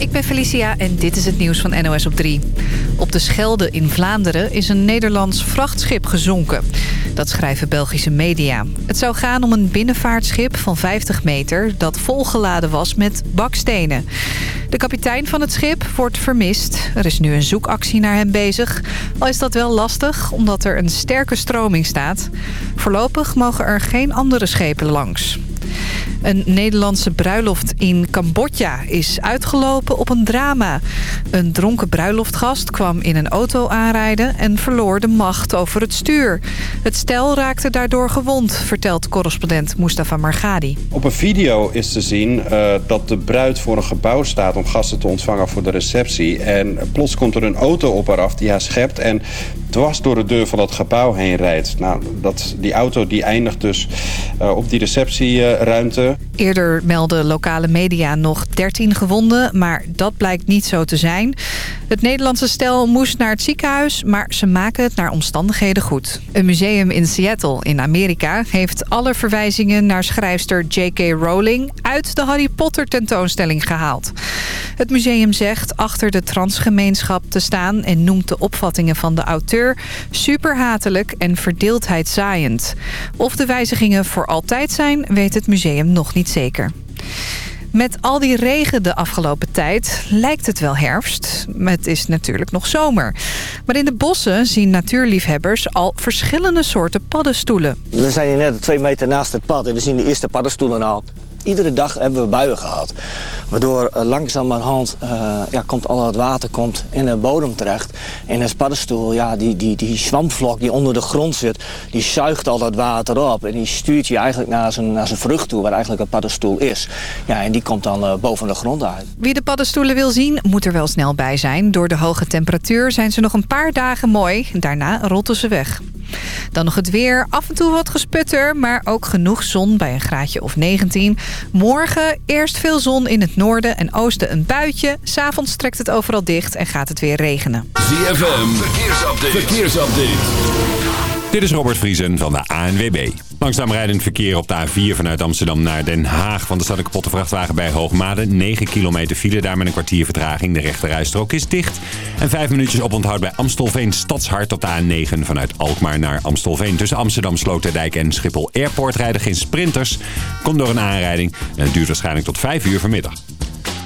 ik ben Felicia en dit is het nieuws van NOS op 3. Op de Schelde in Vlaanderen is een Nederlands vrachtschip gezonken. Dat schrijven Belgische media. Het zou gaan om een binnenvaartschip van 50 meter... dat volgeladen was met bakstenen. De kapitein van het schip wordt vermist. Er is nu een zoekactie naar hem bezig. Al is dat wel lastig, omdat er een sterke stroming staat. Voorlopig mogen er geen andere schepen langs. Een Nederlandse bruiloft in Cambodja is uitgelopen op een drama. Een dronken bruiloftgast kwam in een auto aanrijden en verloor de macht over het stuur. Het stel raakte daardoor gewond, vertelt correspondent Mustafa Margadi. Op een video is te zien uh, dat de bruid voor een gebouw staat om gasten te ontvangen voor de receptie. En plots komt er een auto op haar af die haar schept en dwars door de deur van dat gebouw heen rijdt. Nou, dat, die auto die eindigt dus uh, op die receptieruimte. Eerder melden lokale media nog 13 gewonden, maar dat blijkt niet zo te zijn. Het Nederlandse stel moest naar het ziekenhuis, maar ze maken het naar omstandigheden goed. Een museum in Seattle in Amerika heeft alle verwijzingen naar schrijfster J.K. Rowling uit de Harry Potter tentoonstelling gehaald. Het museum zegt achter de transgemeenschap te staan en noemt de opvattingen van de auteur superhatelijk en verdeeldheidzaaiend. Of de wijzigingen voor altijd zijn, weet het museum nog niet zeker. Met al die regen de afgelopen tijd lijkt het wel herfst. Het is natuurlijk nog zomer. Maar in de bossen zien natuurliefhebbers al verschillende soorten paddenstoelen. We zijn hier net twee meter naast het pad en we zien de eerste paddenstoelen al. Iedere dag hebben we buien gehad. Waardoor uh, langzamerhand uh, ja, komt al het water komt in de bodem terecht. En een paddenstoel, ja, die, die, die zwampvlok die onder de grond zit... die zuigt al dat water op. En die stuurt je eigenlijk naar zijn, naar zijn vrucht toe... waar eigenlijk een paddenstoel is. Ja, en die komt dan uh, boven de grond uit. Wie de paddenstoelen wil zien, moet er wel snel bij zijn. Door de hoge temperatuur zijn ze nog een paar dagen mooi. Daarna rotten ze weg. Dan nog het weer. Af en toe wat gesputter, maar ook genoeg zon bij een graadje of 19. Morgen eerst veel zon in het noorden en oosten een buitje. S'avonds trekt het overal dicht en gaat het weer regenen. ZFM, verkeersupdate. verkeersupdate. Dit is Robert Vriesen van de ANWB. Langzaam rijdend verkeer op de A4 vanuit Amsterdam naar Den Haag. Van de stad een kapotte vrachtwagen bij Hoogmade. 9 kilometer file, daar met een kwartier vertraging. De rechterrijstrook is dicht. En 5 minuutjes oponthoud bij Amstelveen Stadshart op de A9 vanuit Alkmaar naar Amstelveen. Tussen Amsterdam, Sloterdijk en Schiphol Airport rijden geen sprinters. Komt door een aanrijding en het duurt waarschijnlijk tot 5 uur vanmiddag.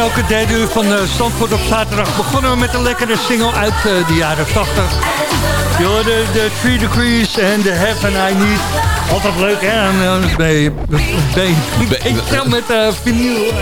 En ook het derde uur van uh, Zandvoort op zaterdag begonnen we met een lekkere single uit uh, de jaren 80. Je hoorde de 3 Degrees en The Heaven I Need. Altijd leuk, hè? Uh, ben je, ben met uh, vinyl.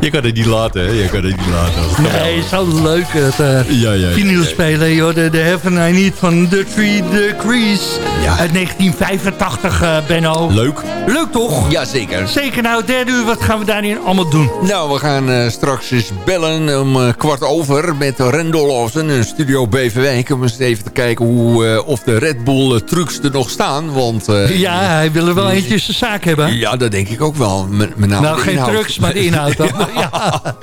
Je kan het niet laten, hè? Je kan het niet laten. Nee, zo leuk het uh, ja, ja, vinyl spelen. Joh, de, de Heaven I Need van The Three Degrees. Ja. Uit 1985, uh, Benno. Leuk. Leuk toch? Jazeker. Zeker. Nou, derde uur, wat gaan we daarin allemaal doen? Nou, we gaan uh, straks eens bellen om kwart over met Rendel Olsen in Studio Beverwijk. Om eens even te kijken hoe, of de Red Bull trucs er nog staan. Want, ja, hij wil er wel eentje zijn zaak hebben. Ja, dat denk ik ook wel. Met, met nou, geen trucs, maar de inhoud dan. ja.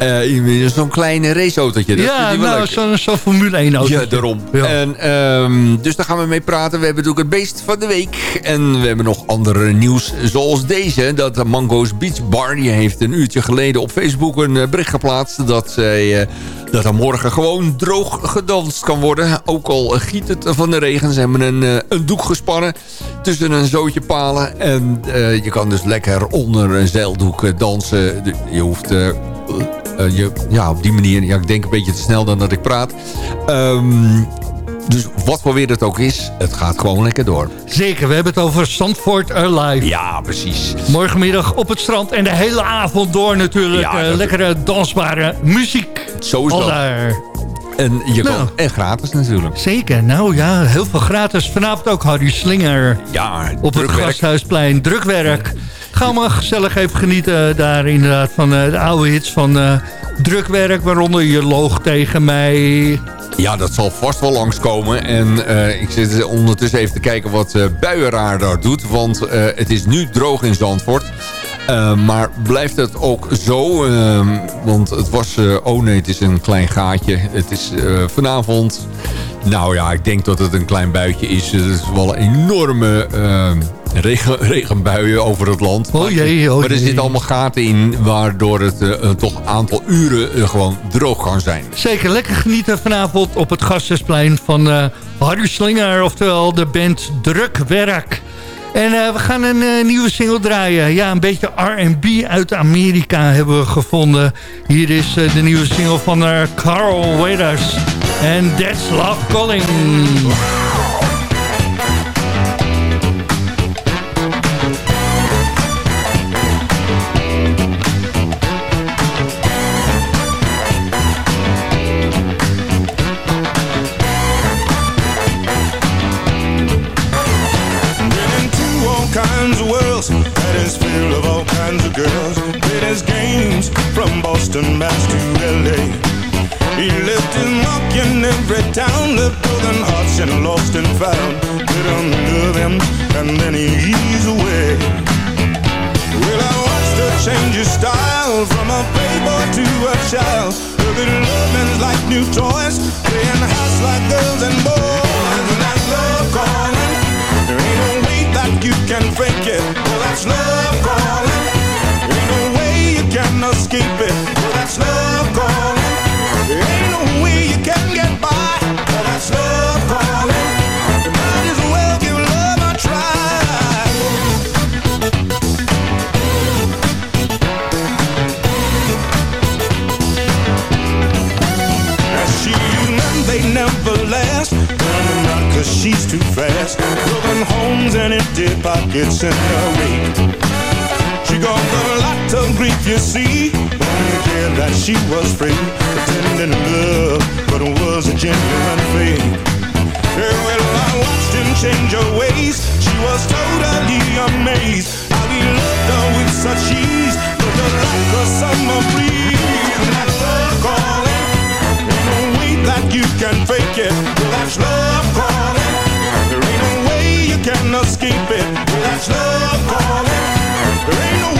Uh, Zo'n klein raceautootje. Dat ja, nou, zo'n zo Formule 1 auto. Ja, daarom. Ja. En, um, dus daar gaan we mee praten. We hebben natuurlijk het beest van de week. En we hebben nog andere nieuws zoals deze. Dat Mango's Beach Bar, die heeft een uurtje geleden op Facebook een eh, bericht geplaatst. Dat, zij, uh, dat er morgen gewoon droog gedanst kan worden. Ook al giet het van de regen. Ze hebben een, een doek gespannen tussen een zootje palen. En uh, je kan dus lekker onder een zeildoek dansen. Je hoeft... Je, ja, op die manier... Ja, ik denk een beetje te snel dan dat ik praat. Um, dus wat voor weer het ook is, het gaat gewoon lekker door. Zeker, we hebben het over Zandvoort Alive. Ja, precies. Morgenmiddag op het strand en de hele avond door natuurlijk. Ja, uh, lekkere dansbare muziek. Zo is Al dat. daar. En, je nou, kan, en gratis natuurlijk. Zeker, nou ja, heel veel gratis. Vanavond ook Harry Slinger. Ja, Op het Gasthuisplein, drukwerk. Gaan we gezellig even genieten daar inderdaad van uh, de oude hits van uh, drukwerk. Waaronder je loog tegen mij. Ja, dat zal vast wel langskomen. En uh, ik zit ondertussen even te kijken wat uh, daar doet. Want uh, het is nu droog in Zandvoort. Maar blijft het ook zo? Uh, want het was... Oh nee, het is een klein gaatje. Het is vanavond... Nou ja, ik denk dat het een klein buitje is. Het is wel een enorme regen, regenbuien over het land. Oh jee, oh maar er zitten allemaal gaten in... waardoor het toch een aantal uren gewoon droog kan zijn. Zeker, lekker genieten vanavond op het Gasthuisplein van Harry Slinger... oftewel de band Drukwerk. En uh, we gaan een uh, nieuwe single draaien. Ja, een beetje R&B uit Amerika hebben we gevonden. Hier is uh, de nieuwe single van Carl Weathers. En That's Love Calling. Lost and found. Him love him, and then he's away. Well, I watched her change his style from a playboy to a child. Look at loving's like new toys, playing house like girls and boys. And that's love calling. There ain't no way that you can fake it. Well, that's love calling There ain't no way you can escape it. Well, that's love she's too fast. Broken homes and empty pockets in her wake. She got a lot of grief, you see. Only care that she was free, pretending love, but it was a genuine fake. Yeah, well, I watched him change her ways. She was totally amazed. How he loved her with such ease, just like a summer breeze. That's love calling. Ain't no way that you can fake it. Well, that's love Love calling. There ain't no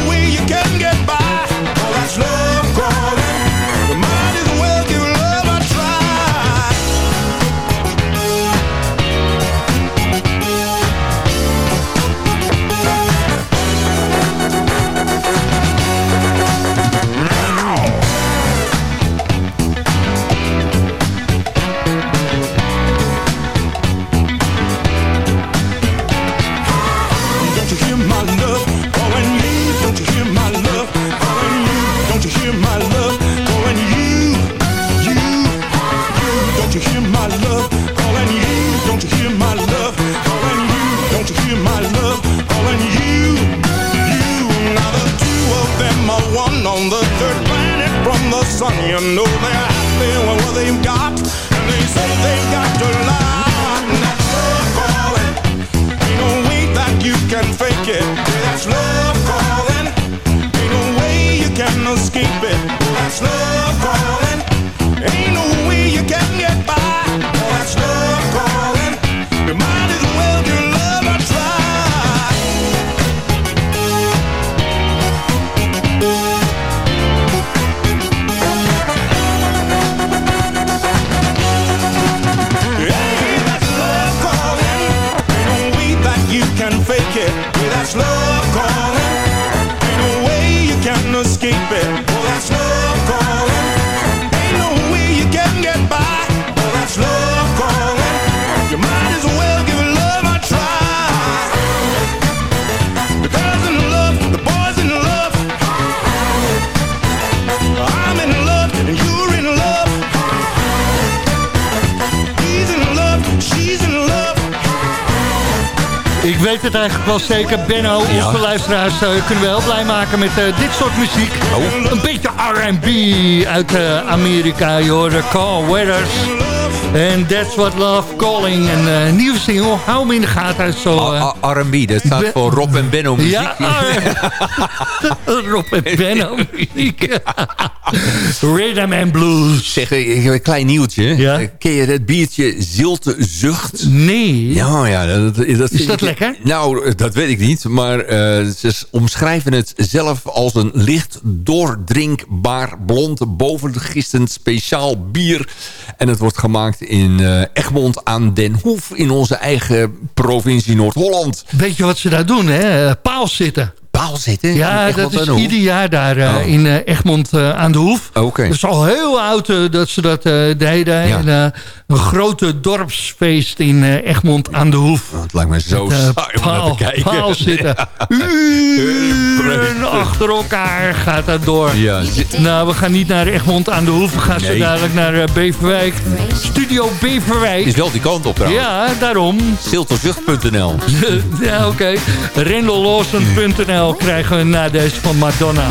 wel zeker. Benno, Ja. onze luisteraars eh, kunnen we heel blij maken met eh, dit soort muziek. Oh. Een beetje R&B uit eh, Amerika. Je hoorde Carl Weathers. En That's What Love Calling. Een eh, nieuwe single. Hou hem in de gaten. uit Zo, eh, A- A- R&B, dat staat Ben- voor Rob en Benno muziek. ja, Rob en Benno muziek. Rhythm and Blues. Zeg, ik heb een klein nieuwtje. Ja? Eh, Ken je het biertje Zilte Zucht? Nee. Ja, ja. Dat, dat, Is dat ik- lekker? Nou, dat weet ik niet. Maar eh, ze omschrijven het zelf als een licht doordrinkbaar blond bovengistend speciaal bier. En het wordt gemaakt in eh, Egmond aan Den Hoef in onze eigen provincie Noord-Holland. Weet je wat ze daar doen, hè? Eh, Paal zitten. Zitten? Ja, dat is ieder jaar daar eh, Oh. in eh, Egmond eh, aan de Hoef. Oké. Het is al heel oud dat ze dat deden. Ja. En, een grote dorpsfeest in Egmond aan de Hoef. Oh, Het lijkt me zo Eh, saai om naar paal, te kijken. paal zitten. Uren achter elkaar gaat dat door. Ja, Nou, we gaan niet naar Egmond aan de Hoef. We gaan zo Nee. dadelijk naar Beverwijk. Studio Beverwijk. is wel die kant op trouwens. Ja, daarom. Zilterzucht.nl ja, oké. Rendelawson.nl krijgen na deze van Madonna.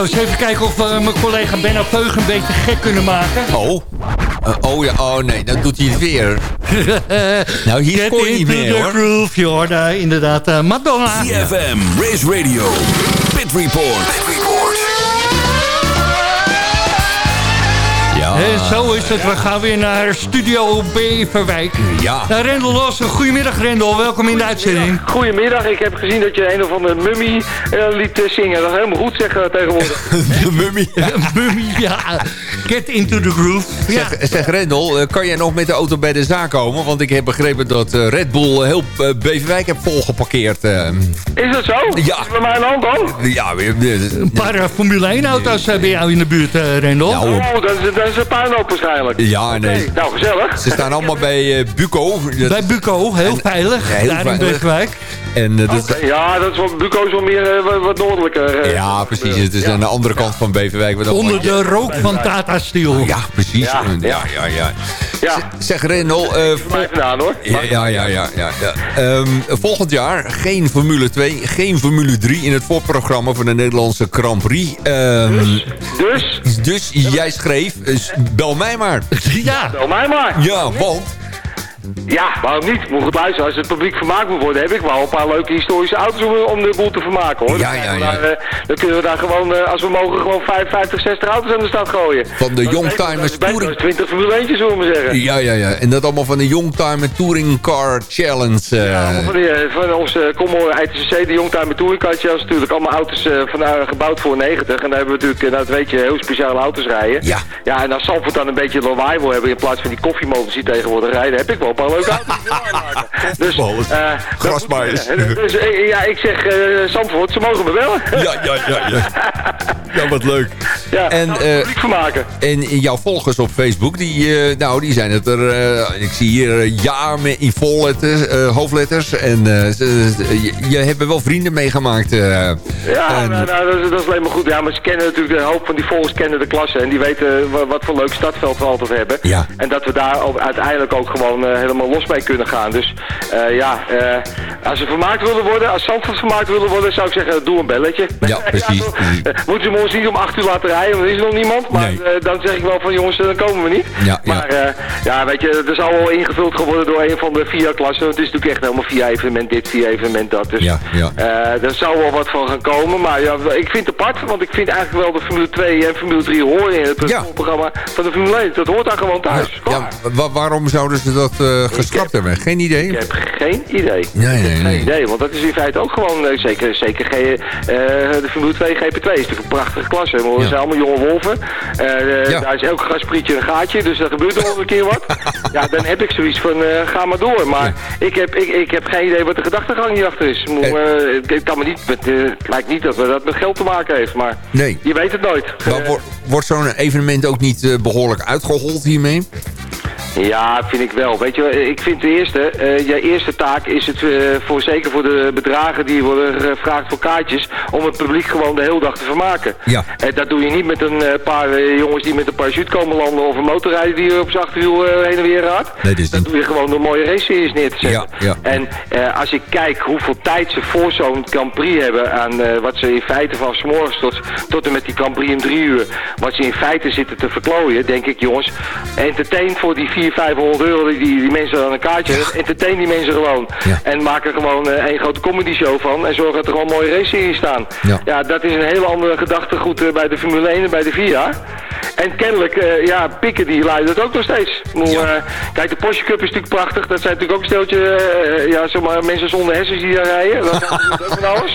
Nou, eens even kijken of we mijn collega Benno Peug een beetje gek kunnen maken. Oh. Eh, oh ja, oh nee, dan doet hij het weer. nou, hier Get kon je niet into meer the hoor. groove, je hoorde inderdaad eh, Madonna. CFM, Race Radio, Pit Report. En zo is het, we gaan weer naar Studio Beverwijk. Ja. Uh, Rendel Lossen, goedemiddag Rendel, welkom in de uitzending. Goedemiddag, ik heb gezien dat je een of andere mummy eh, liet eh, zingen. Dat is helemaal goed zeggen tegenwoordig. De mummie. Mummy, ja. Get into the groove. Ja. Zeg, zeg Rendel, eh, kan jij nog met de auto bij de zaak komen? Want ik heb begrepen dat eh, Red Bull heel eh, Beverwijk heeft volgeparkeerd. Is dat zo? Ja. Is bij mij aan de hand dan? ja, Een paar Formule 1 auto's bij jou in de buurt, Rendel. Ja, Oh, dat is, dat is een puinhoop waarschijnlijk. Ja, nee. Nou, gezellig. Ze staan allemaal bij Buco. Bij Buco, heel En- veilig, Ja, heel daar in. Beverwijk. En, eh, dat, Oké, Ja, dat is wel, Buco is wel meer eh, wat, noordelijker. eh. Ja, precies. Het is aan de andere kant van Beverwijk. Onder de rook van Tata Steel. Ja, precies. Ja, Ja, ja, ja. Zeg eh, voor mij vandaan hoor. Ja, ja, ja. ja, ja, ja. Ehm, volgend jaar geen Formule 2, geen Formule 3 in het voorprogramma van de Nederlandse Grand Prix. Ehm, Dus, dus jij schreef, dus bel mij maar. Ja, bel mij maar. Ja, want... Ja, waarom niet? Moet goed luisteren. Als het publiek vermaakt moet worden, heb ik wel een paar leuke historische auto's om, om de boel te vermaken hoor. Ja, Dan ja, kunnen we ja. daar, eh, dan kunnen we daar gewoon, eh, als we mogen, gewoon 55, 60 auto's aan de stad gooien. Van de beter Touring- dan 20 Formule 1 zullen we maar zeggen. Ja, ja, ja. En dat allemaal van de Youngtimer Touring Car Challenge. eh. Allemaal van, die, eh, van onze Commodore ITCC, de Youngtimer Touring Car Challenge, natuurlijk allemaal auto's eh, van, eh, gebouwd voor 90. En daar hebben we natuurlijk, eh, nou, dat weet je, heel speciale auto's rijden. Ja. Ja, en als Zandvoort dan een beetje lawaai wil hebben in plaats van die koffiemolens die tegenwoordig rijden, heb ik wel een leuke maken. dus, eh, Grasmaaiers. kunnen. Dus eh, ja, ik zeg eh Zandvoort, ze mogen me bellen. Ja, ja, ja, ja. Ja, wat leuk. ja, En, nou, het eh, publiek vermaken. En jouw volgers op Facebook, die, eh, nou, die zijn het er... eh, ik zie hier eh, ja in volletters, eh, hoofdletters. En eh, ze- je, je hebt er wel vrienden meegemaakt. eh. Ja, en- nou, nou, dat, is, dat is alleen maar goed. Ja, maar ze kennen natuurlijk de hoop van die volgers kennen de klasse. En die weten wa- wat voor leuk stadveld we altijd hebben. Ja. En dat we daar ook uiteindelijk ook gewoon eh, helemaal los mee kunnen gaan. Dus eh, ja, eh, als ze vermaakt willen worden, als Zandvoort vermaakt willen worden, zou ik zeggen, doe een belletje. Ja, precies. Eh, Moeten ze ons niet om 8 uur laten rijden, want er is nog niemand. Maar Nee. eh, dan zeg ik wel van jongens, dan komen we niet. Ja, ja. maar eh, ja, weet je, er zal wel ingevuld geworden door een van de vier klassen. Want het is natuurlijk echt helemaal vier evenement dit, vier evenement dat. Dus Ja, ja. zou wel wat van gaan komen, maar ja, ik vind het apart, want ik vind eigenlijk wel de Formule 2 en Formule 3 horen in het Ja. programma van de Formule 1. Dat hoort daar gewoon thuis. ja, wa- waarom zouden ze dat geschrapt hebben? Geen idee? Ik heb geen idee. Nee, Ik heb nee, geen nee. idee, want dat is in feite ook gewoon, eh, zeker, zeker G- eh, de Formule 2 GP2 is natuurlijk een prachtige klasse. We Ja. zijn allemaal jonge wolven. Eh, eh. Daar is elk grasprietje een gaatje, dus daar gebeurt er wel een keer wat. ja, dan heb ik zoiets van, eh, ga maar door. Maar ik, heb, ik, ik heb geen idee wat de gedachtegang hierachter is. Eh. eh, het kan me niet, eh, het lijkt niet dat dat met geld te maken heeft, maar je weet het nooit. Maar Eh, wo- wordt zo'n evenement ook niet eh, behoorlijk uitgehold hiermee? Ja, vind ik wel. Weet je, ik vind de eerste, eh je eerste taak is het eh, voor, zeker voor de bedragen die worden gevraagd voor kaartjes, om het publiek gewoon de hele dag te vermaken. Ja. En dat doe je niet met een eh, paar eh, jongens die met een parachute komen landen of een motorrijder die op zijn achterwiel eh, heen en weer gaat. Nee, dat dat doe je gewoon door mooie raceseries neer te zetten. Ja, ja. En eh, als ik kijk hoeveel tijd ze voor zo'n Grand Prix hebben aan eh, wat ze in feite van 's morgens tot, tot en met die Grand Prix in drie uur, wat ze in feite zitten te verklooien, denk ik jongens, entertain voor die 400, 500 euro die, die mensen aan een kaartje hebben, entertain die mensen gewoon. Ja. En maak er gewoon eh, één grote comedy show van en zorg dat er gewoon mooie raceseries staan. Ja. dat is een hele andere gedachtegoed eh, bij de Formule 1 en bij de VIA. En kennelijk, eh, ja, pikken die leiden het ook nog steeds. Kijk, de Porsche Cup is natuurlijk prachtig. Dat zijn natuurlijk ook een steltje, ja, zeg maar, mensen zonder hersens die daar rijden. Dat is ook alles.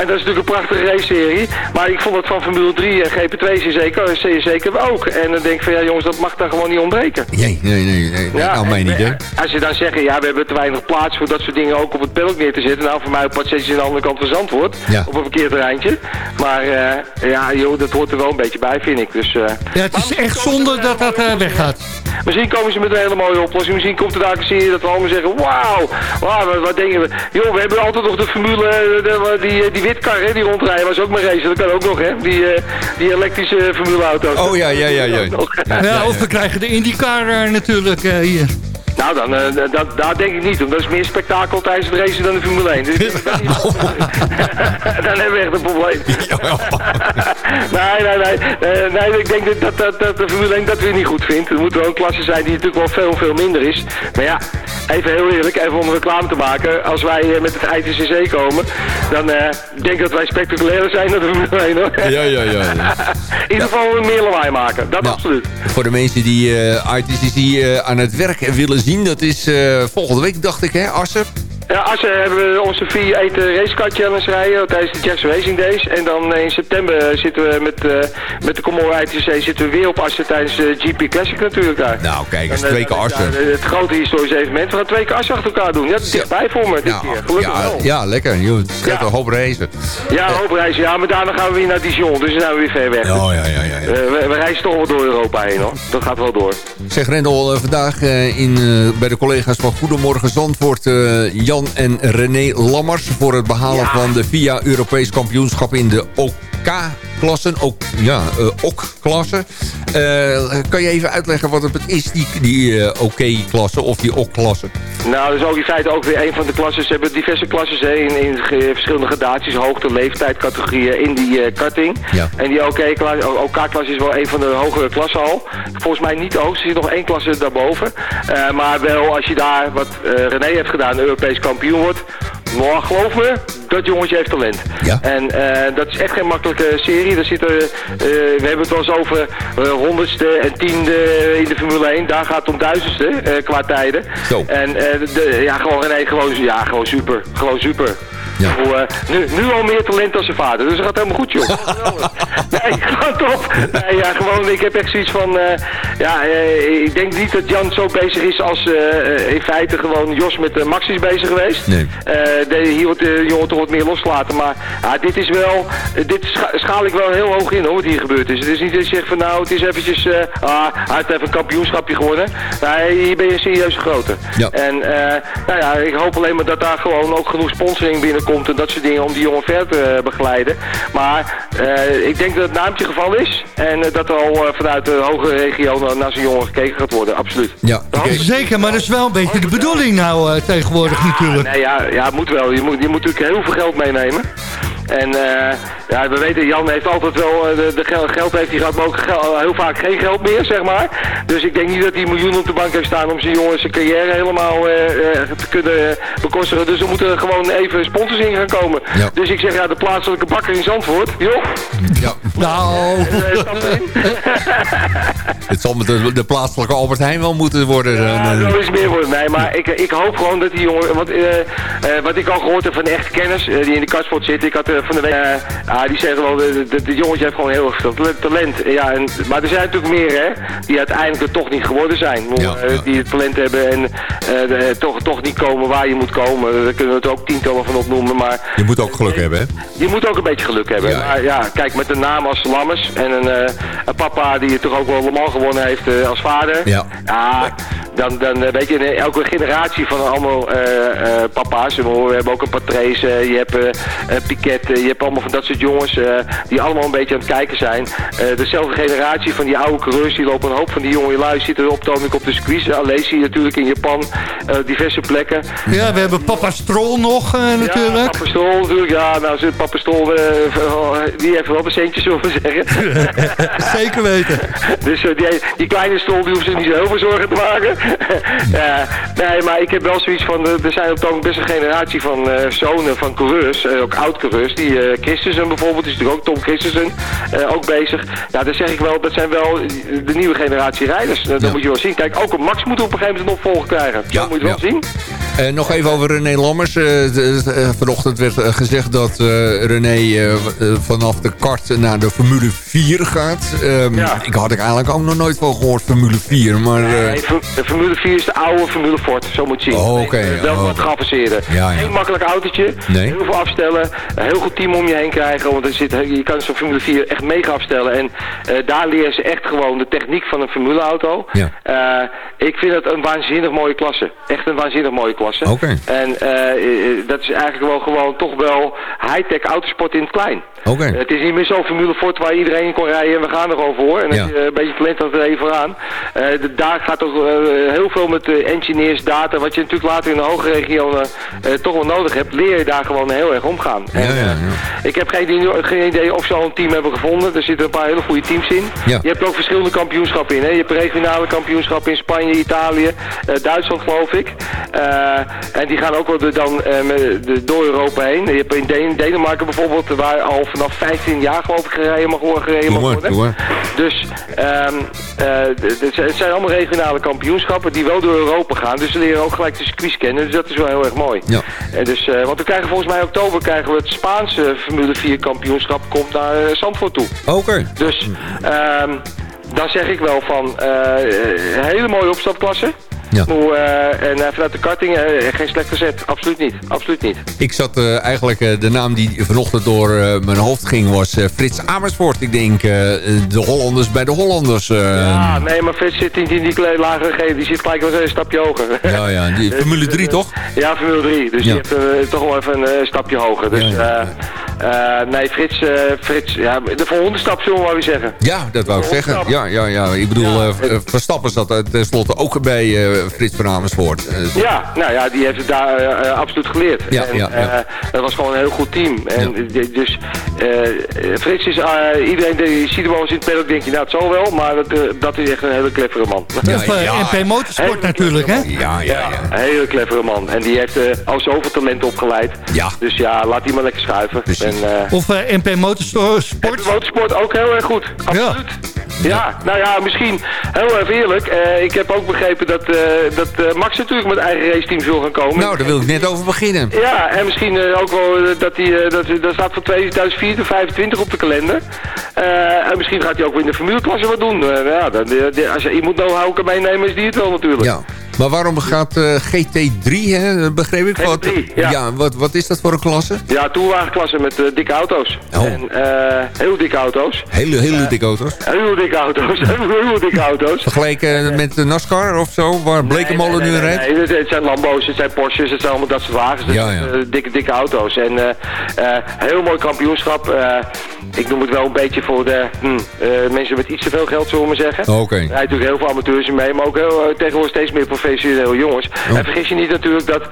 En dat is natuurlijk een prachtige race-serie. Maar ik vond het van Formule 3 en GP2 zeer zeker, zeker ook. En dan denk ik van, ja jongens, dat mag daar gewoon niet ontbreken. Nee, nee, nee. nee. nou, en- mijn idee. Als je dan zegt, ja, we hebben te weinig plaats voor dat soort dingen ook op het paddock neer te zetten. Nou, voor mij op wat aan de andere kant van Zandvoort. Ja. Op een verkeerterreintje. Maar eh, ja, joh, dat hoort er wel een beetje bij, vind ik. Dus, eh, Ja, het is echt zonde dat dat eh, weggaat. Misschien komen ze met een hele mooie oplossing. Misschien komt er daar een serie dat we allemaal zeggen... Wauw, wauw wat, wat denken we? Joh, we hebben altijd nog de formule... de- die, die witkar, hè, die rondrijden. Was ook maar racen. Dat kan ook nog, hè? Die, eh, die elektrische formuleauto's. Oh ja, ja, ja, ja. Ja, of we krijgen de IndyCar eh, natuurlijk eh, hier. Nou, dan, eh, dat, daar denk ik niet. Want dat is meer spektakel tijdens het racen dan de Formule 1. Dus niet- dan hebben we echt een probleem. nee, nee, nee. Eh, nee, ik denk dat, dat, dat, de Formule 1 dat weer niet goed vindt. Er moet wel een klasse zijn die natuurlijk wel veel, veel minder is. Maar ja, even heel eerlijk, even om reclame te maken. Als wij eh, met het ITCC komen, dan denk ik dat wij spectaculairer zijn dan de Formule 1 hoor. Ja, ja, ja. ja. In ieder geval meer lawaai maken, dat Nou, absoluut. Voor de mensen die ITCC aan het werk willen zien, dat is eh, volgende week, dacht ik, hè, Assen? Ja, Assen hebben we onze vier eten racecar challenge rijden tijdens de Jackson Racing Days. En dan eh, in september zitten we met, eh, met de Commodore ITC zitten we weer op Assen tijdens de GP Classic natuurlijk daar. Nou, kijk eens, En, eh, twee keer ja, Assen. het grote historische evenement. We gaan twee keer Assen achter elkaar doen. Ja, dichtbij voor me dit Ja, keer. Gelukkig ja, wel. ja, lekker. Je Ja. een hoop reizen. Ja, hoop reizen. Ja, maar daarna gaan we weer naar Dijon. Dus dan zijn we weer ver weg. Oh, ja, ja, ja. ja. Eh, we, we reizen toch wel door Europa heen hoor. Dat gaat wel door. Zeg Rendel, eh, vandaag eh, in, eh, bij de collega's van Goedemorgen Zandvoort... eh, Jan en René Lammers voor het behalen van de VIA Europees kampioenschap in de OK-klassen. Ook, ja, eh, OK-klassen. Eh, kan je even uitleggen wat het is, die, die eh, OK-klasse of die OK-klasse? Nou, dat is ook in feite ook weer een van de klassen. Ze hebben diverse klassen in, in verschillende gradaties, hoogte, leeftijd, categorieën in die karting. Ja. En die OK-klasse OK-klasse is wel een van de hogere klassen al. Volgens mij niet de hoogste, er zit nog één klasse daarboven. Maar wel als je daar, wat René heeft gedaan, Europees kampioen wordt... Nou, geloof me, dat jongetje heeft talent. Ja. En eh, dat is echt geen makkelijke serie. Daar zitten, eh, we hebben het wel eens over eh, honderdste en tiende in de Formule 1. Daar gaat het om duizendste eh, qua tijden. Zo. En eh, de, ja, gewoon René, gewoon, ja, gewoon super. Gewoon super. Ja. Eh, nu, nu al meer talent dan zijn vader. Dus dat gaat helemaal goed, joh. Nee, gewoon top. Nee, ja, gewoon, ik heb echt zoiets van... eh, ja, eh, ik denk niet dat Jan zo bezig is als in feite gewoon Jos met Max is bezig geweest. Nee. De, hier wordt de jongen toch wat meer loslaten. Maar dit is wel... dit scha- schaal ik wel heel hoog in, hoor, wat hier gebeurd is. Het is niet dat je zegt van nou, het is eventjes... ah, hij heeft even een kampioenschapje gewonnen. Nee, hier ben je een serieuze grote. Ja. En nou ja, ik hoop alleen maar dat daar gewoon ook genoeg sponsoring binnenkomt en dat soort dingen om die jongen verder te eh, begeleiden. Maar eh, ik denk dat het naamtje gevallen is en eh, dat er al eh, vanuit de hogere regio naar, zo'n jongen gekeken gaat worden, absoluut. Ja, Zeker, maar dat is wel een beetje de bedoeling nou eh, tegenwoordig natuurlijk. Nee, ja, ja, het moet wel. Je moet, je moet natuurlijk heel veel geld meenemen. En eh, ja, we weten, Jan heeft altijd wel, eh, de, de gel- geld heeft hij gehad, maar ook gel- heel vaak geen geld meer, zeg maar. Dus ik denk niet dat hij een miljoen op de bank heeft staan om zijn jongens zijn carrière helemaal eh, eh, te kunnen eh, bekostigen. Dus er moeten gewoon even sponsors in gaan komen. Ja. Dus ik zeg, ja, de plaatselijke bakker in Zandvoort, joh, Ja. Nou, eh. Het zal met de, de plaatselijke Albert Heijn wel moeten worden. Ja, eh, is meer worden. Nee, maar ik, ik hoop gewoon dat die jongen... Want, eh, eh, wat ik al gehoord heb van de echte kenners eh, die in de kastsport zitten. Ik had eh, van de week... eh, ah, die zeggen wel, de, de, de jongetje heeft gewoon heel erg veel tale- talent. Ja, en, maar er zijn natuurlijk meer, hè. Die uiteindelijk er toch niet geworden zijn. Ja, eh, ja. Die het talent hebben en eh, de- toch, toch niet komen waar je moet komen. Daar kunnen we het ook tientallen van opnoemen. Maar Je moet ook geluk hebben, hè? je moet ook een beetje geluk hebben. Ja. Maar ja, kijk, met een naam als Lammers en een, eh, een papa die toch ook wel Le Mans gewonnen heeft eh, als vader. Ja. Dan, dan eh, weet je, in elke generatie van allemaal eh, eh, papa's. We hebben ook een Patrese, je hebt eh, Piquet, je hebt allemaal van dat soort jongens die allemaal een beetje aan het kijken zijn. Dezelfde generatie van die oude coureurs, die lopen een hoop van die jonge lui zitten op ogenblik op de circuits. Alesi natuurlijk in Japan, diverse plekken. ja, we hebben papa Strol nog eh, Ja, natuurlijk. Papa Stol natuurlijk. Ja, nou, zit Papa Stol, eh, die heeft wel de centjes, zullen we zeggen. Zeker weten. dus die, die kleine Stol, die hoeft zich niet zo heel veel zorgen te maken. Nee, maar ik heb wel zoiets van, er zijn op het ogenblik best een generatie van eh, zonen van coureurs, eh, ook oud-coureurs. Die eh Christensen bijvoorbeeld, is natuurlijk ook Tom Christensen ook bezig. Ja, dan zeg ik wel, dat zijn wel de nieuwe generatie rijders. Dat Ja. moet je wel zien. Kijk, ook een Max moet op een gegeven moment een opvolger krijgen. Ja, dat moet je wel ja. zien. Nog even over René Lammers. De- eh, vanochtend werd gezegd dat René vanaf de kart naar de Formule 4 gaat. Ehm, Ja. Ik had ik eigenlijk ook nog nooit van gehoord, Formule 4. Maar Nee, Formule 4 is de oude Formule Ford, zo moet je zien. Oh, oké, Eh, Wel oh. wat geavanceerder. Ja, ja. Geen makkelijk autootje, Nee. heel veel afstellen, een heel goed team om je heen krijgen, want er zit, je kan zo'n Formule 4 echt mega afstellen. En eh, daar leren ze echt gewoon de techniek van een formuleauto. Ja. Eh, ik vind het een waanzinnig mooie klasse. Echt een waanzinnig mooie klasse. Oké. En dat is eigenlijk wel gewoon toch wel high-tech autosport in het klein. Oké. Het is niet meer zo'n Formule Ford waar iedereen kon rijden en we gaan er gewoon voor. En Ja. je een beetje talent had er even vooraan. Eh, de- daar gaat toch, eh, heel veel met eh, engineers, data, wat je natuurlijk later in de hogere regionen toch wel nodig hebt, leer je daar gewoon heel erg omgaan. Ja, ja, ja. ik heb geen, idee- geen idee of ze al een team hebben gevonden. Er zitten een paar hele goede teams in. Je hebt ook verschillende kampioenschappen in. Hè? Je hebt regionale kampioenschappen in Spanje, Italië, Duitsland geloof ik. En die gaan ook wel de, dan de, door Europa heen. Je hebt in Den- Denemarken bijvoorbeeld, waar al vanaf 15 jaar geloof ik gereden mag worden. Gereden mag Doe maar, worden. doe maar. Dus ehm, eh, het zijn allemaal regionale kampioenschappen die wel door Europa gaan. Dus ze leren ook gelijk de circuits kennen. Dus dat is wel heel erg mooi. Ja. Eh, dus, eh, want we krijgen volgens mij in oktober krijgen we het Spaanse Formule 4 kampioenschap komt naar eh, Zandvoort toe. Oké. Dus ehm, dan zeg ik wel van een hele mooie opstapklasse. Ja. Eh, en eh, vanuit de karting eh, geen slechte zet. Absoluut niet. Absoluut niet. Ik zat eigenlijk, de naam die vanochtend door mijn hoofd ging was Frits Amersfoort. Ik denk, de Hollanders bij de Hollanders. Ah, nee, maar Frits zit niet in die lagere G. Die zit gelijk wel een stapje hoger. ja, ja, die Formule 3 toch? Ja, Formule 3. Dus Ja. die heeft eh, toch wel even een stapje hoger. Dus, Ja, nee, Frits, Frits, ja, de volgende stap zullen we weer zeggen. Ja, dat wou ik zeggen. Ja, ja, ja. Ik bedoel, Ja. eh, Verstappen zat tenslotte ook bij Frits van Amersfoort. Eh, Ja, nou ja, die heeft het daar eh, eh, absoluut geleerd. Ja, en, ja, ja. eh, dat was gewoon een heel goed team. En Ja. eh, dus eh, Frits is, eh, iedereen die ziet hem wel eens in het paddock, denk je, nou het zal wel, maar dat, eh, dat is echt een hele clevere man. Ja, eh. MP Motorsport Hele natuurlijk, hè? Ja, ja, Ja, een hele clevere man. En die heeft eh, al zoveel talent opgeleid. Ja. Dus ja, laat die maar lekker schuiven. En, eh, Of eh, MP Motorsport. Motorsport ook heel erg goed. Absoluut. Ja. nou ja, misschien heel erg eerlijk. eh, ik heb ook begrepen dat, eh, dat eh, Max natuurlijk met eigen raceteams wil gaan komen. Nou, daar wil ik net over beginnen. Ja, en misschien eh, ook wel eh, dat hij, eh, dat, dat staat voor 2024 op de kalender. Eh, en misschien gaat hij ook weer in de formuleklasse wat doen. Eh, ja, eh, als je iemand know-how kan meenemen, is die het wel natuurlijk. Ja. Maar waarom gaat eh, GT3, hè, begreep ik? Wat, GT3, ja. wat, wat is dat voor een klasse? Ja, toerwagenklasse met eh, dikke auto's. Oh. En eh, heel dikke auto's. Hele, hele dikke auto's. Heel dikke auto's. heel, heel dikke auto's. Vergeleken met de NASCAR of zo, waar Blekemolen nee, nu rijdt? Nee, het, zijn Lambo's, het zijn Porsches, het zijn allemaal dat soort wagens. Ja, ja. eh, dikke, dikke auto's. En eh, eh, heel mooi kampioenschap. Ik noem het wel een beetje voor de hm, mensen met iets te veel geld, zullen we maar zeggen. Oké. Er rijden natuurlijk heel veel amateurs mee, maar ook heel, tegenwoordig steeds meer professionele jongens. Oh. En vergis je niet natuurlijk dat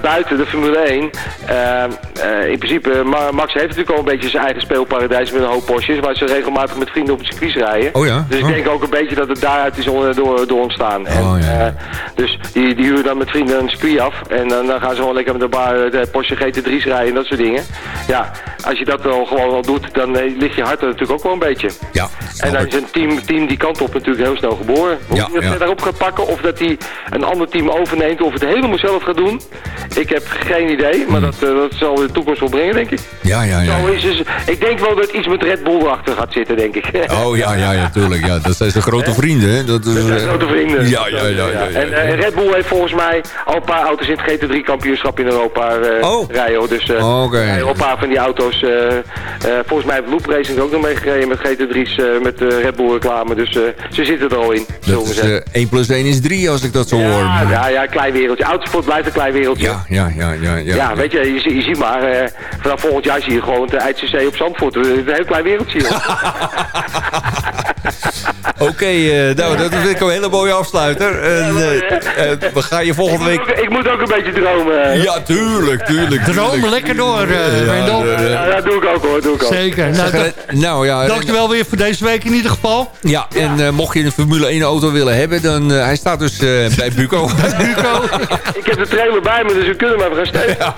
buiten de Formule 1, eh, eh, in principe, Ma- Max heeft natuurlijk al een beetje zijn eigen speelparadijs met een hoop Porsches, waar ze regelmatig met vrienden op het circuit rijden. Oh ja? Dus ik Oh. denk ook een beetje dat het daaruit is door, door ontstaan. En, Oh, ja, dus die, die huren dan met vrienden een circuit af. En dan, dan gaan ze gewoon lekker met een paar eh, de Porsche GT3's rijden en dat soort dingen. Ja, als je dat wel gewoon al doet, dan eh, ligt je hart er natuurlijk ook wel een beetje. Ja, En dan is een team, team die kant op natuurlijk heel snel geboren. Hoe Ja, hij het ja. verder op gaat pakken of dat hij een ander team overneemt of het helemaal zelf gaat doen. Ik heb geen idee, maar dat, eh, dat zal de toekomst wel brengen, denk ik. Ja, ja, ja. Zo is dus, ik denk wel dat iets met Red Bull erachter gaat zitten, denk ik. Oh ja, ja, ja, tuurlijk. Ja, dat zijn zijn grote vrienden, hè? Dat is, Dat zijn eh, grote vrienden. Ja, ja, ja. En Red Bull heeft volgens mij al een paar auto's in het GT3 kampioenschap in Europa Oh. rijden. Dus Oké. rijden al een paar van die auto's. Eh, eh, volgens mij heeft Loop Racing ook nog mee gereden met GT3's eh, met eh, Red Bull reclame. Dus ze zitten er al in, Dat is zeggen. eh, 1 plus 1 is 3 als ik dat zo ja, hoor. ja, ja, klein wereldje. Autosport blijft een klein wereldje. Ja, ja, ja, ja. ja, Ja, weet je, je, zie- je ziet maar, vanaf volgend jaar zie je gewoon de ICC op Zandvoort. Het is een heel klein wereldje. Oké, eh, nou, dat vind ik een hele mooie afsluiter. En, eh, eh, we gaan je volgende ik, moet week... ook, ik moet ook een beetje dromen. Ja, tuurlijk, tuurlijk. Droom lekker door, eh Ja, Ja, dat doe ik ook hoor, doe ik ook. Zeker. Nou, eh, nou ja, dankjewel weer voor deze week in ieder geval. ja, en eh, mocht je een Formule 1 auto willen hebben, dan uh, hij staat dus uh, bij Buco. Hugo. Ik heb de trailer bij me, dus we kunnen maar gaan steken.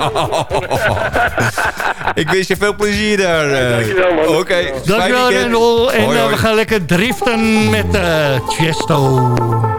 ik wens je veel plezier daar. Uh. dankjewel, man. Oké, okay, Dankjewel Rendel. En hoi, uh, hoi. we gaan lekker driften met uh, Chesto.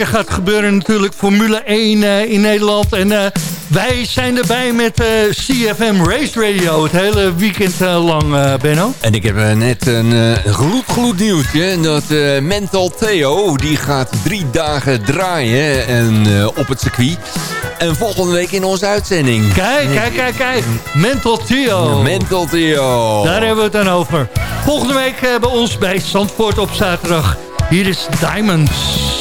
gaat gebeuren natuurlijk Formule 1 eh, in Nederland. En eh, wij zijn erbij met eh, CFM Race Radio het hele weekend lang, Benno. En ik heb net een gloed, gloed nieuwtje. Dat Mental Theo, die gaat drie dagen draaien en, op het circuit. En volgende week in onze uitzending. Kijk, kijk, kijk, kijk. Mental Theo. Mental Theo. Daar hebben we het dan over. Volgende week bij ons bij Zandvoort op zaterdag. Hier is Diamonds.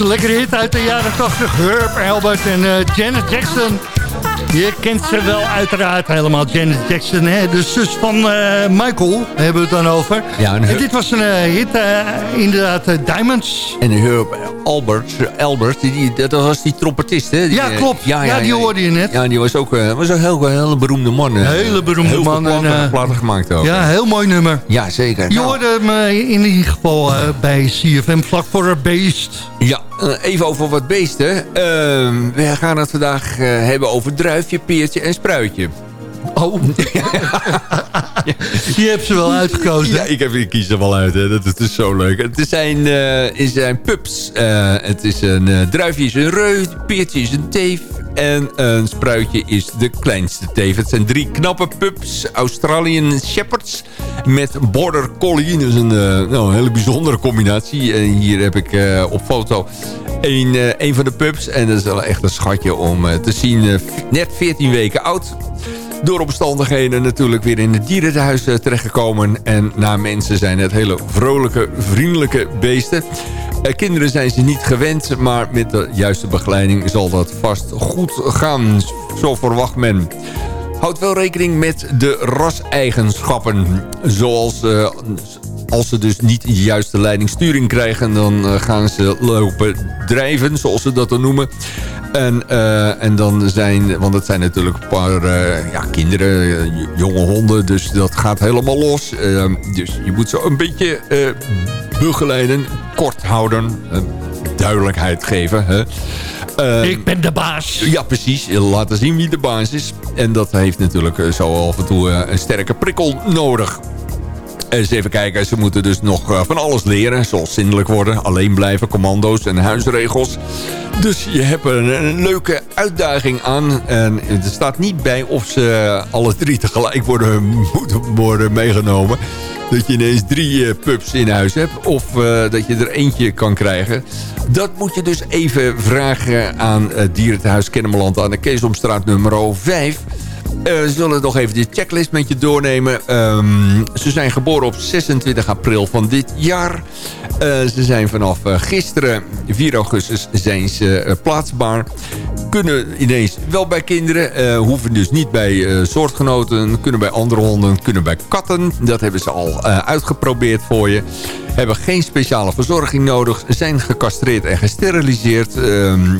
een lekkere hit uit de jaren 80. Herb Albert en eh, Janet Jackson. Je kent ze wel uiteraard helemaal, Janet Jackson. Hè? De zus van eh, Michael hebben we het dan over. Ja, en, dit was een eh, hit, inderdaad, Diamonds. En Herb Albert, Albert die, die, dat was die trompetist, hè? Ja, klopt. Ja, ja, ja, die hoorde je net. Ja, die was ook, was een heel, hele beroemde man. Een hele beroemde man. Heel platen, gemaakt ook. Ja, heel mooi nummer. Ja, zeker. Je nou. hoorde hem in ieder geval bij CFM vlak voor Beest. Ja, even over wat beesten. Ehm, we gaan het vandaag eh, hebben over druifje, peertje en spruitje. Oh, die heb ze wel uitgekozen. Ja, ik, heb, ik kies er wel uit. Hè. Dat, dat is zo leuk. Het zijn, eh, zijn pups. Eh, het is een eh, druifje is een reu, peertje is een teef... en een spruitje is de kleinste teef. Het zijn drie knappe pups, Australian Shepherds... met Border Collie. Is een, eh, nou, een hele bijzondere combinatie. En hier heb ik eh, op foto een, eh, een van de pups. En dat is wel echt een schatje om te zien. Net 14 weken oud door omstandigheden natuurlijk weer in het dierenhuis terechtgekomen. En na mensen zijn het hele vrolijke, vriendelijke beesten. Kinderen zijn ze niet gewend, maar met de juiste begeleiding zal dat vast goed gaan. Zo verwacht men. Houd wel rekening met de raseigenschappen. Zoals eh, als ze dus niet de juiste leidingsturing krijgen... dan eh, gaan ze lopen drijven, zoals ze dat dan noemen. En, eh, en dan zijn, want het zijn natuurlijk een paar ja, kinderen, jonge honden... dus dat gaat helemaal los. Eh, dus je moet ze een beetje begeleiden, kort houden... duidelijkheid geven. Hè. Eh, Ik ben de baas. ja, precies. Laten zien wie de baas is. En dat heeft natuurlijk eh, zo af en toe eh, een sterke prikkel nodig. Eens even kijken, ze moeten dus nog eh, van alles leren. Zoals zindelijk worden, alleen blijven, commando's en huisregels. Dus je hebt een, een leuke uitdaging aan. En er staat niet bij of ze alle drie tegelijk worden, moeten worden meegenomen. Dat je ineens drie eh, pups in huis hebt. Of eh, dat je er eentje kan krijgen. Dat moet je dus even vragen aan het Dierentehuis Kennemerland... aan de Keesomstraat nummer 5... Ze zullen nog even de checklist met je doornemen. Ehm, ze zijn geboren op 26 april van dit jaar. Eh, ze zijn vanaf eh, gisteren, 4 augustus, zijn ze plaatsbaar. Kunnen ineens wel bij kinderen. hoeven dus niet bij soortgenoten. Kunnen bij andere honden. Kunnen bij katten. Dat hebben ze al uitgeprobeerd voor je. Hebben geen speciale verzorging nodig. Zijn gecastreerd en gesteriliseerd. Ehm,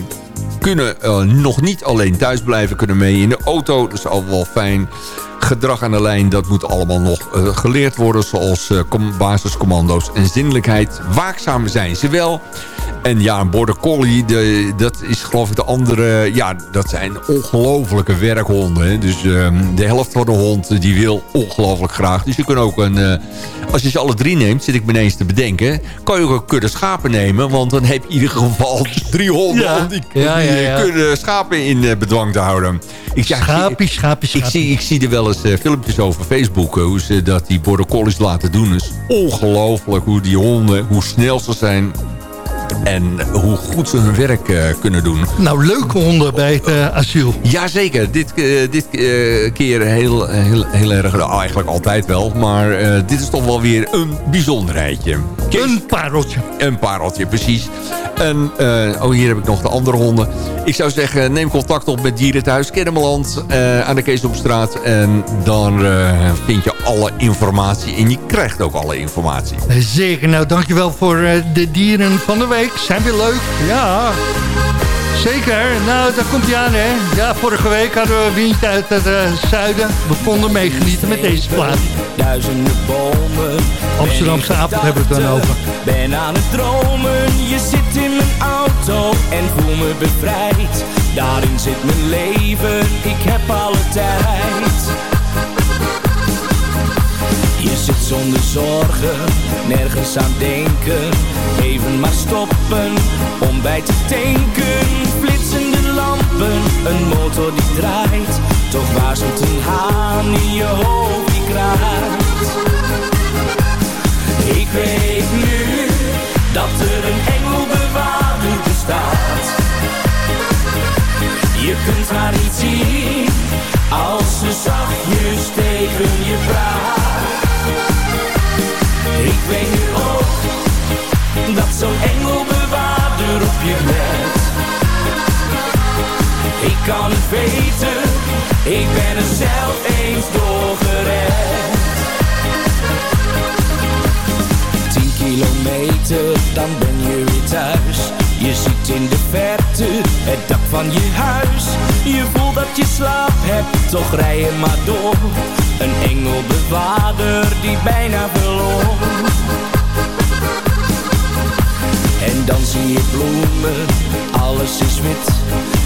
kunnen eh, nog niet alleen thuis blijven, kunnen mee in de auto. Dat is al wel fijn. Gedrag aan de lijn, dat moet allemaal nog eh, geleerd worden. Zoals eh, com- basiscommando's en zinnelijkheid. Waakzaam zijn ze wel. En ja, een border collie, de, dat is geloof ik de andere... Ja, dat zijn ongelofelijke werkhonden. Hè. Dus ehm, de helft van de hond, die wil ongelooflijk graag. Dus je kunt ook een... eh, als je ze alle drie neemt, zit ik me ineens te bedenken... kan je ook een kudde schapen nemen. Want dan heb je in ieder geval drie honden... Ja. om die, Ja, eh, kudde schapen in eh, bedwang te houden. Ik, ja, ik zie, ik zie er wel eens eh, filmpjes over Facebook... eh, hoe ze dat die border collies laten doen. Het is ongelooflijk hoe die honden, hoe snel ze zijn... en hoe goed ze hun werk eh, kunnen doen. Nou, leuke honden bij het eh, asiel. Jazeker, dit, eh, dit eh, keer heel, heel, heel erg, nou, eigenlijk altijd wel. Maar dit is toch wel weer een bijzonderheidje. Kees- Een pareltje. een pareltje, precies. En, oh, hier heb ik nog de andere honden. Ik zou zeggen, neem contact op met Dierenthuis Kennemerland aan de Keesopstraat. En dan vind je alle informatie. En je krijgt ook alle informatie. Zeker. Nou, dankjewel voor eh, de dieren van de week. Zijn weer leuk. Ja. Zeker. Nou, daar komt hij aan, hè. Ja, vorige week hadden we wind uit het eh, zuiden. We konden meegenieten met deze plaat. Duizenden bomen. Amsterdamse avond hebben we het dan over. Ben aan het dromen, je zit in mijn auto en voel me bevrijd. Daarin zit mijn leven, ik heb alle tijd. Je zit zonder zorgen, nergens aan denken. Even maar stoppen, om bij te tanken. Flitsende lampen, een motor die draait. Toch waarschuwt een haan in je hoofd. Ik ben er zelf eens doorgered. 10 kilometer, dan ben je weer thuis. Je ziet in de verte het dak van je huis. Je voelt dat je slaap hebt, toch rij je maar door. Een engelbewaarder die bijna verloor. En dan zie je bloemen, alles is wit.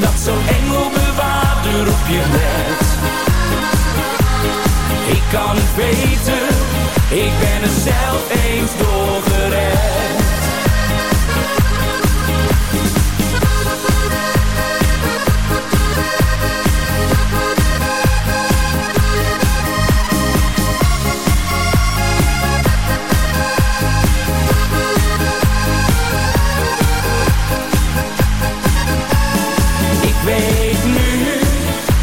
dat zo'n engelbewaarder op je let. Ik kan het weten, ik ben er zelf eens doorgered.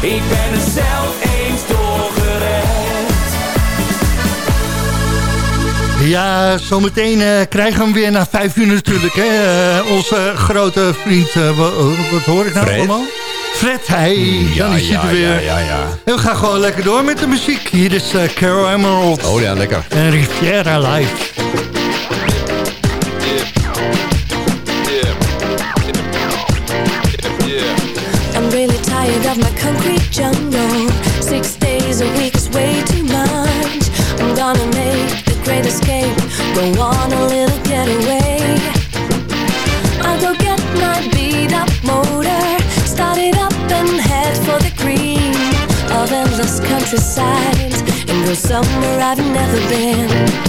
ik ben er zelf eens doorgered. Ja, zometeen eh, krijgen we hem weer na vijf uur natuurlijk. Hè? Eh, onze grote vriend, eh, wa- wat hoor ik nou Fred? allemaal? Fred, hey, Ja, dan is ja, hij er weer. ja, ja, ja. En we gaan gewoon lekker door met de muziek. Hier is uh, Carol Emerald Oh ja, lekker. en Riviera Live. Jungle. Six days a week is way too much. I'm gonna make the great escape. Go on a little getaway. I'll go get my beat up motor. Start it up and head for the green of endless countryside. And go somewhere I've never been.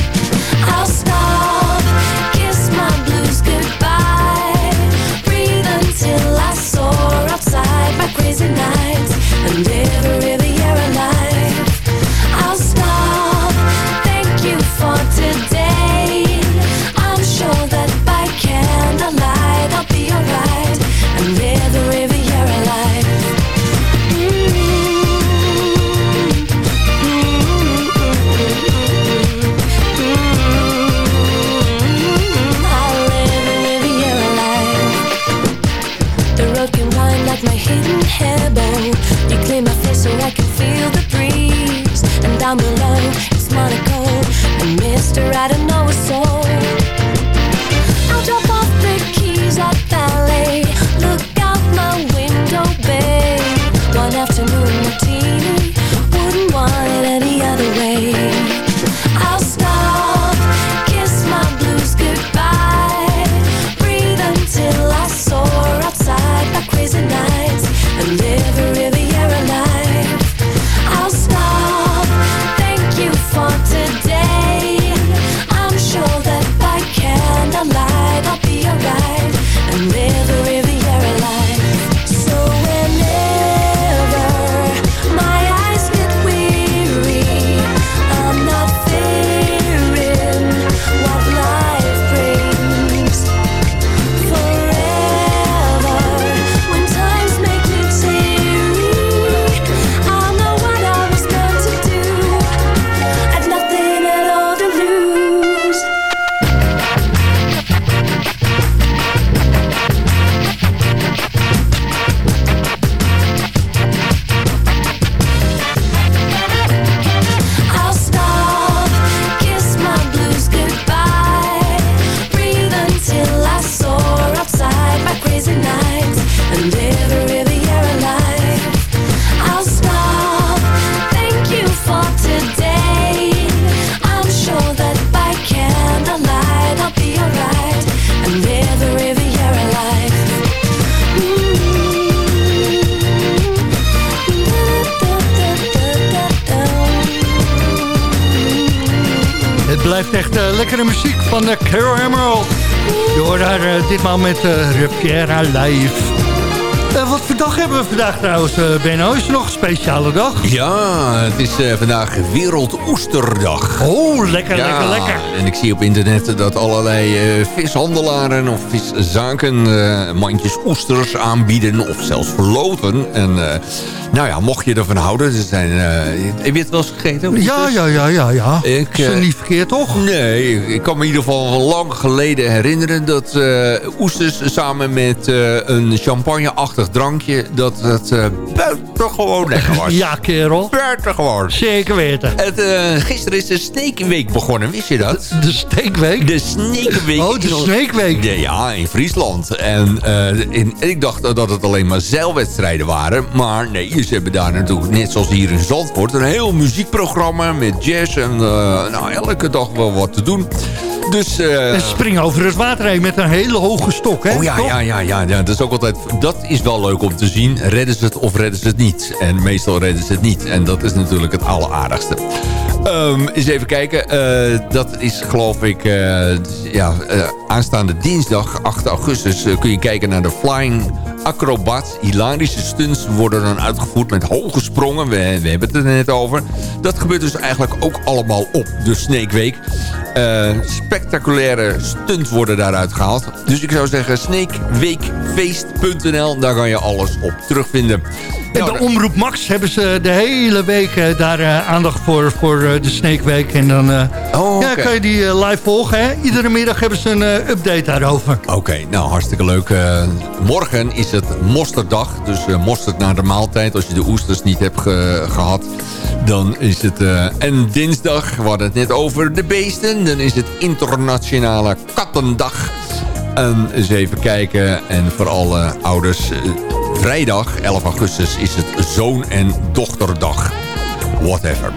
Blijft echt eh, lekkere muziek van de Carol Emerald. Je hoort haar eh, ditmaal met uh, Riviera Live. Eh, wat voor dag hebben we vandaag trouwens, eh, Benno? Is er nog een speciale dag? Ja, het is eh, vandaag Wereldoesterdag. Oh, lekker, Ja, lekker, lekker. En ik zie op internet dat allerlei vishandelaren of viszaken mandjes oesters aanbieden of zelfs verloten. En nou ja, mocht je ervan houden, ze zijn... heb je het wel eens gegeten? Ja, ja, ja, ja, ja. Ik, Is eh, niet verkeerd, toch? Nee, ik- kan me in ieder geval lang geleden herinneren... dat oesters samen met een drankje... dat het eh buitengewoon lekker was. Ja, kerel. Buitengewoon. Zeker weten. Het, eh, gisteren is de Sneekweek begonnen, wist je dat? De Steekweek? De Sneekweek. Oh, de Sneekweek. Ja, ja, in Friesland. En, eh, in, ik dacht dat het alleen maar zeilwedstrijden waren. Maar nee, ze hebben daar natuurlijk, net zoals hier in Zandvoort... een heel muziekprogramma met jazz en nou, elke dag wel wat te doen. Dus... eh, En springen over het water heen met een hele hoge stok, hè? Oh ja, ja, ja, ja, ja. Dat is ook altijd. Dat is wel leuk om te zien. Redden ze het of redden ze het niet? En meestal redden ze het niet. En dat is natuurlijk het alleraardigste. Ehm eens even kijken. Eh, dat is geloof ik eh, ja, aanstaande dinsdag 8 augustus kun je kijken naar de Flying Acrobat. Hilarische stunts worden dan uitgevoerd met hoge sprongen. We, we hebben het er net over. Dat gebeurt dus eigenlijk ook allemaal op de Snake Week. Eh, spectaculaire stunts worden daaruit gehaald. Dus ik zou zeggen snakeweekfeest.nl. Daar kan je alles op terugvinden. En Nou, de Omroep Max hebben ze de hele week eh, daar eh, aandacht voor, voor de Snake Week. En dan Oh, oké. kan je die eh, live volgen. Hè? Iedere middag hebben ze een eh, update daarover. Oké, nou hartstikke leuk. Eh, morgen is het mosterddag. Dus mosterd na de maaltijd. Als je de oesters niet hebt ge- gehad. Dan is het... en dinsdag, we hadden het net over de beesten. Dan is het internationale kattendag. En eens even kijken. En voor alle ouders... vrijdag, 11 augustus, is het zoon- en dochterdag. Whatever.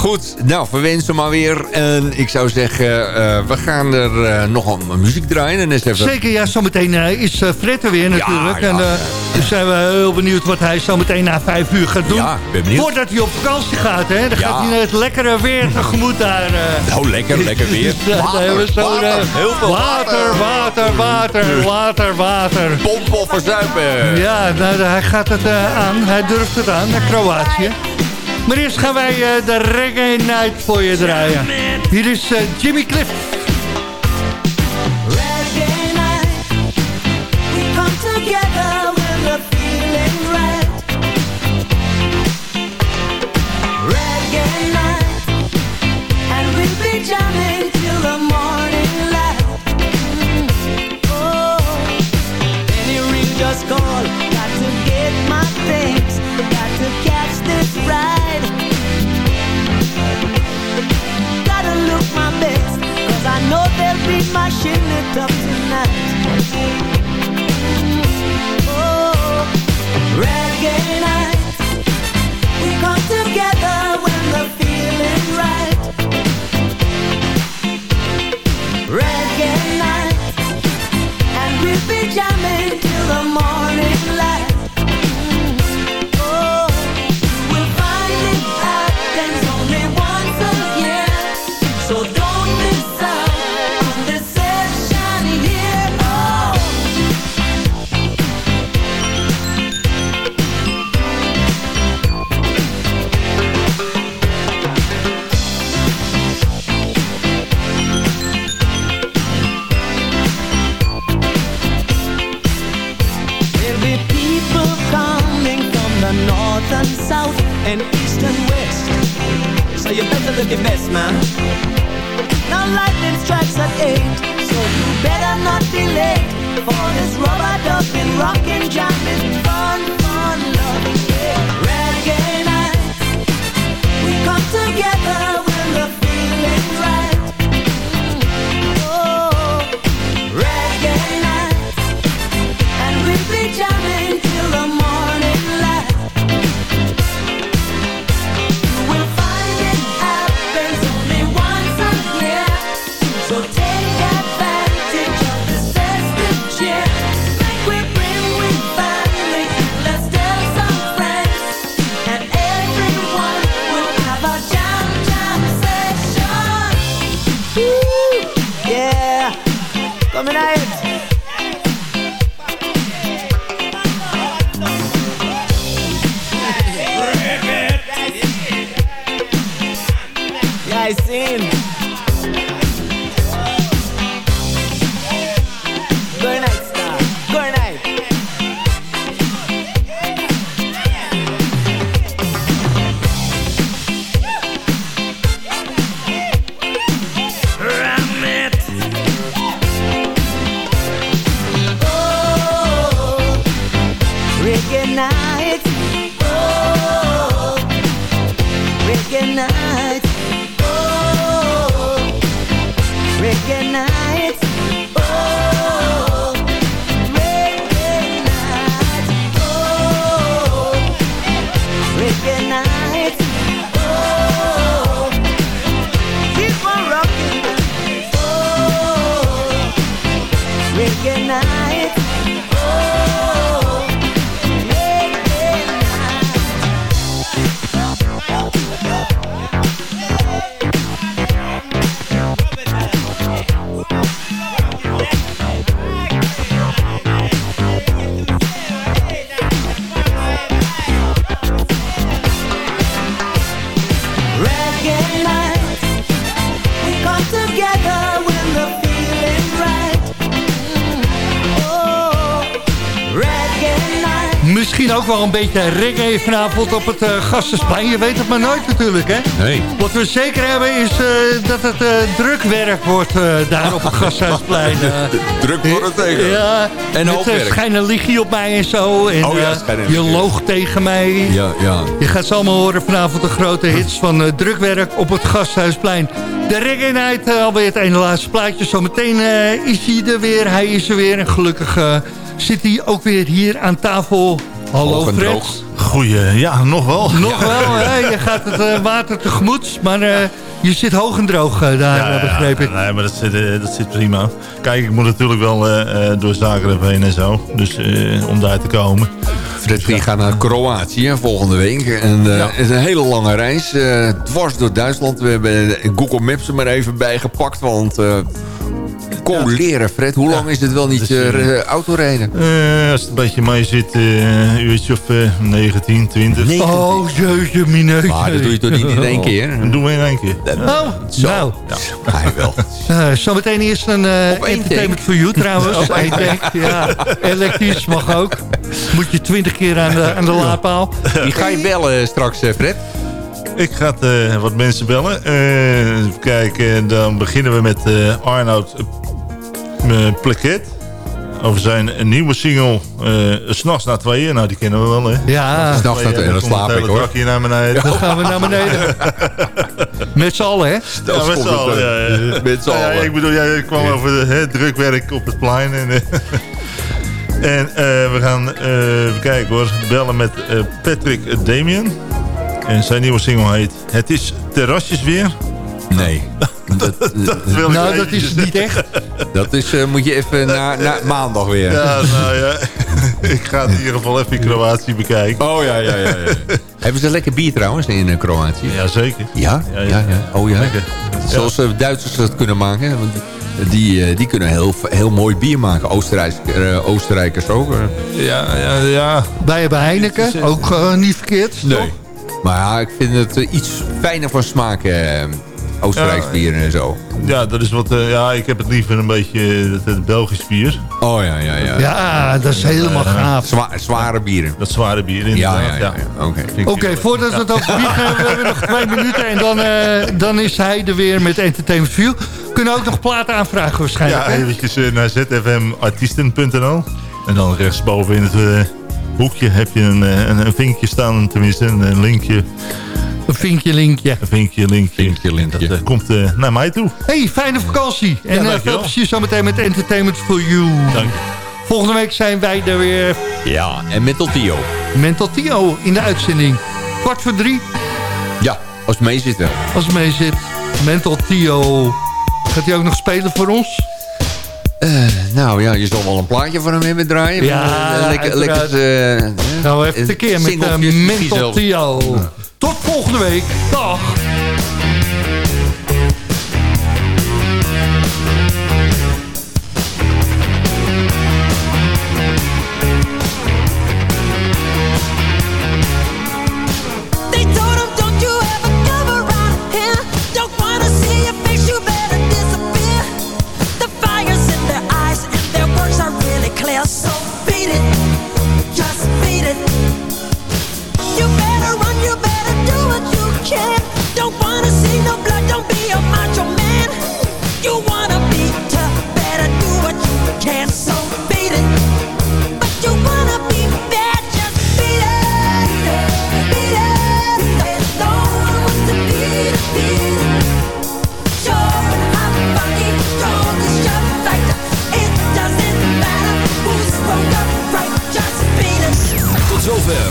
Goed, nou, verwens ze maar weer. En ik zou zeggen, eh, we gaan er eh, nog een muziek draaien. En eens even... Zeker, ja, zometeen eh, is Fred er weer natuurlijk. ja. En eh, dus zijn we heel benieuwd wat hij zometeen na vijf uur gaat doen. Ja, ben benieuwd. Voordat hij op vakantie gaat, hè. Dan Ja. gaat hij het lekkere weer tegemoet daar. Nou, lekker, lekker weer. Ja, Water, hebben we zo, water, heel veel water, water, water, water, water. Pompen of verzuipen. Ja, nou, hij gaat het aan. Hij durft het aan, naar Kroatië. Maar eerst gaan wij eh, de Reggae Night voor je draaien. Hier is eh, Jimmy Cliff. Beetje reggae vanavond op het uh, Gastensplein. Je weet het maar nooit natuurlijk, hè? Nee. Wat we zeker hebben is eh, dat het eh, drukwerk wordt eh, daar op het Gasthuisplein. eh. Druk voor het tegen. Ja, En uh, schijnen ligie op mij en zo. En, Oh ja, eh, je loog tegen mij. Ja, ja. Je gaat ze allemaal horen vanavond de grote hits van eh, drukwerk op het Gasthuisplein. De Reggae Night, eh, alweer het ene laatste plaatje. Zometeen eh, is hij er weer, hij is er weer. En gelukkig eh, zit hij ook weer hier aan tafel. Hallo Fred. droog. Goeie, ja, nog wel. Nog wel, hè? je gaat het eh, water tegemoet. Maar eh, je zit hoog en droog eh, daar, Ja, begreep ja, ik. Nee, maar dat zit, eh, dat zit prima. Kijk, ik moet natuurlijk wel eh, eh, door zaken heen en zo. Dus eh, om daar te komen. Fred die gaat naar Kroatië volgende week. En eh, Ja. het is een hele lange reis. eh, dwars door Duitsland. We hebben Google Maps er maar even bijgepakt. Want eh leren, Fred. Hoe lang is het wel niet Dus, eh, eh, autorijden? Eh, als het een beetje mee zit, een uurtje of eh 19, 20. Oh, jeetje, mineutje. Maar dat doe je toch niet in één keer? Dat doen we in één keer. Oh, nou. Hij wel. Uh, zometeen eerst een entertainment for you trouwens. Op één tank, ja. Elektrisch mag ook. Moet je twintig keer aan de, aan de laadpaal. Wie ga je bellen straks, Fred? Ik ga wat mensen bellen. Even kijken, dan beginnen we met Arnoud uh, Plaket. Over zijn nieuwe single, uh, S'nachts na tweeën. Nou, die kennen we wel, hè? Ja. S'nachts na tweeën, dan slaap ik, hoor. hier naar beneden. Dan gaan we naar beneden. Met z'n allen, hè? Ja, met z'n allen. Ja, ja. Met z'n Ja, allen. ik bedoel, jij kwam over de, hè, drukwerk op het plein. En, eh, en eh, we gaan uh, even kijken hoor. Bellen met uh, Patrick Damien. En zijn nieuwe single heet Het is terrasjes weer. Nee. Dat, dat wil ik nou, dat is niet echt. dat is, uh, moet je even naar na maandag weer. Ja, nou ja. ik ga het in ieder geval even in Kroatië bekijken. Oh ja, ja, ja. ja. Hebben ze lekker bier trouwens in uh, Kroatië? Jazeker. Ja? Ja, ja. ja. Oh ja. Lekker. Zoals Duitsers dat kunnen maken. Want die, die kunnen heel, heel mooi bier maken. Oostenrijkers, Oostenrijkers ook. Ja, ja, ja. Wij hebben Heineken, ook uh, niet verkeerd. Nee. Toch? Maar ja, ik vind het iets fijner van smaak. Uh, Oostenrijks ja, bier en zo. Ja, dat is wat. Uh, ja, ik heb het liever een beetje het, het Belgisch bier. Oh ja, ja, ja. Ja, dat is helemaal uh, gaaf. Zwa zware bieren. Dat zware bier inderdaad. Ja, ja, ja. Oké, okay. okay, voordat we het over bier gaan, we hebben nog twee minuten en dan, uh, dan is hij er weer met Entertainment View. Kunnen ook nog platen aanvragen waarschijnlijk. Ja, eventjes uh, naar zfmartiesten.nl en dan rechtsboven in het uh, hoekje heb je een, een, een vinkje staan, tenminste een, een linkje. Een vinkje linkje. Een vinkje linkje. Vinkje linkje. Dat uh, komt uh, naar mij toe. Hey, fijne vakantie. Ja, en uh, veel plezier zometeen met Entertainment for You. Dank je. Volgende week zijn wij er weer. Ja, en Mental Tio. Mental Tio in de uitzending. Kwart voor drie. Ja, als het mee zit wel. Als het mee zit. Mental Tio. Gaat hij ook nog spelen voor ons? Uh, nou ja, je zal wel een plaatje van hem hebben draaien. Ja, uh, lekker, lekker, uh, nou, even tekeer met uh, Mental Tio. Ja. Volgende week. Dag.